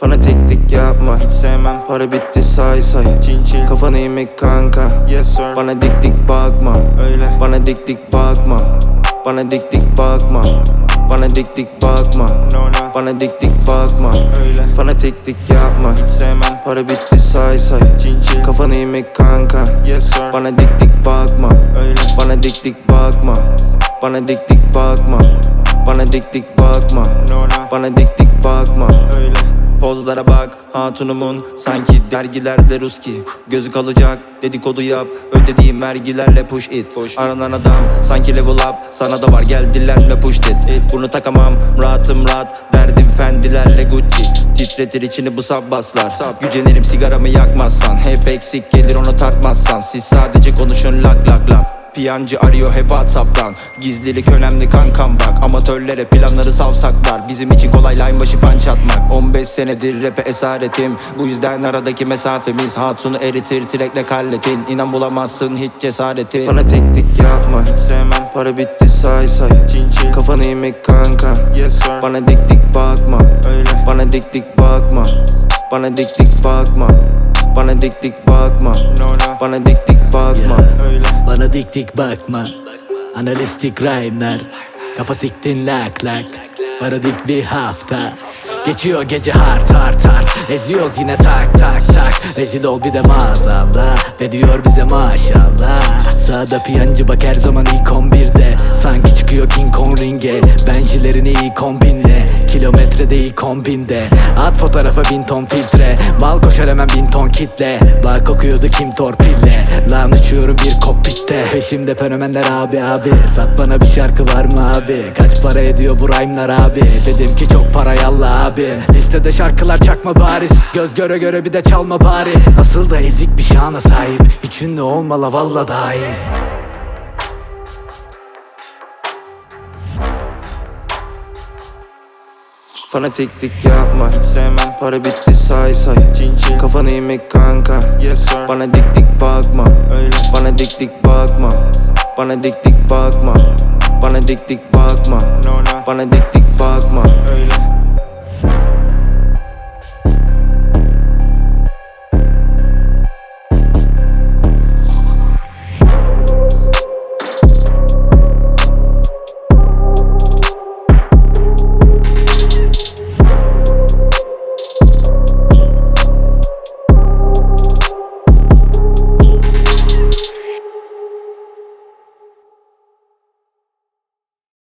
Fanatiklik yapma Hiç sevmem para bitti say say Çil çil kafanı yemek kanka Yes sir Bana dik dik bakma Öyle Bana dik dik bakma Bana dik dik bakma Bana dik dik bakma no, no. Bana dik dik bakma Öyle Fanatiklik yapma Hiç sevmem para bitti say say Çil çil kafanı yemek kanka Yes sir Bana dik dik bakma Öyle Bana dik dik bakma Bana dik dik bakma Bana dik dik bakma no, no. Bana dik dik bakma. Öyle. Pozlara bak hatunumun. Sanki dergilerde Ruski. Gözü kalacak dedikodu yap. Ödediğim vergilerle push it. Push. Aranan adam sanki level up. Sana da var gel dillenme push it, it. Bunu takamam. Rahatım rahat. Derdim fendilerle Gucci. Titretir içini bu sabbaslar. Sab. Gücenirim sigaramı yakmazsan. Hep eksik gelir onu tartmazsan. Siz sadece konuşun lak lak lak Piyancı arıyor hep Whatsapp'tan. Gizlilik önemli kankam bak. Amatörlere planları savsaklar. Bizim için kolay line başı punch atmak. 15 senedir rap'e esaretim. Bu yüzden aradaki mesafemiz. Hatunu eritir trekle kalletin. İnan bulamazsın hiç cesareti Fanatiklik yapma Hiç sevmem. Para bitti say say. Çil çil kafanı yemek kanka. Yes sir. Bana dik dik bakma. Öyle. Bana dik dik bakma. Bana dik dik bakma. Bana dik dik bakma. No, no. Bana dik dik bakma. Öyle Bana dik dik bakma. Analistik rhyme'lar Kafa siktin lak lak. Paradik bir hafta. Geçiyor gece hard hard hard Eziyoruz yine tak tak tak. Rezil ol bir de maazallah. Ve diyor bize maşallah. Sağda piyancı bak her zaman ilk 11'de Sanki çıkıyor King Kong ringe. Benjilerini iyi kombinle Kilometrede iyi kombinde. At fotoğrafa bin ton filtre. Mal koşar hemen bin ton kitle. Bak kokuyordu kim torpille? Lan uçuyorum bir kokpitte. Peşimde fenomenler abi abi. Sat bana bir şarkı var mı abi? Kaç para ediyor bu rhyme'lar abi? Dedim ki çok para yallah abi. Listede şarkılar çakma bariz. Göz göre göre bir de çalma bari. Nasıl da ezik bir şana sahip. Hiç ünlü olma la valla dahi Fanatiklik yapma. Hiç sevmem para bitti say say. Çil çil kafanı yemek kanka. Yes sir. Bana dik dik bakma. Öyle. Bana dik dik bakma. Bana dik dik bakma. Bana dik dik bakma. No, no. Bana dik dik bakma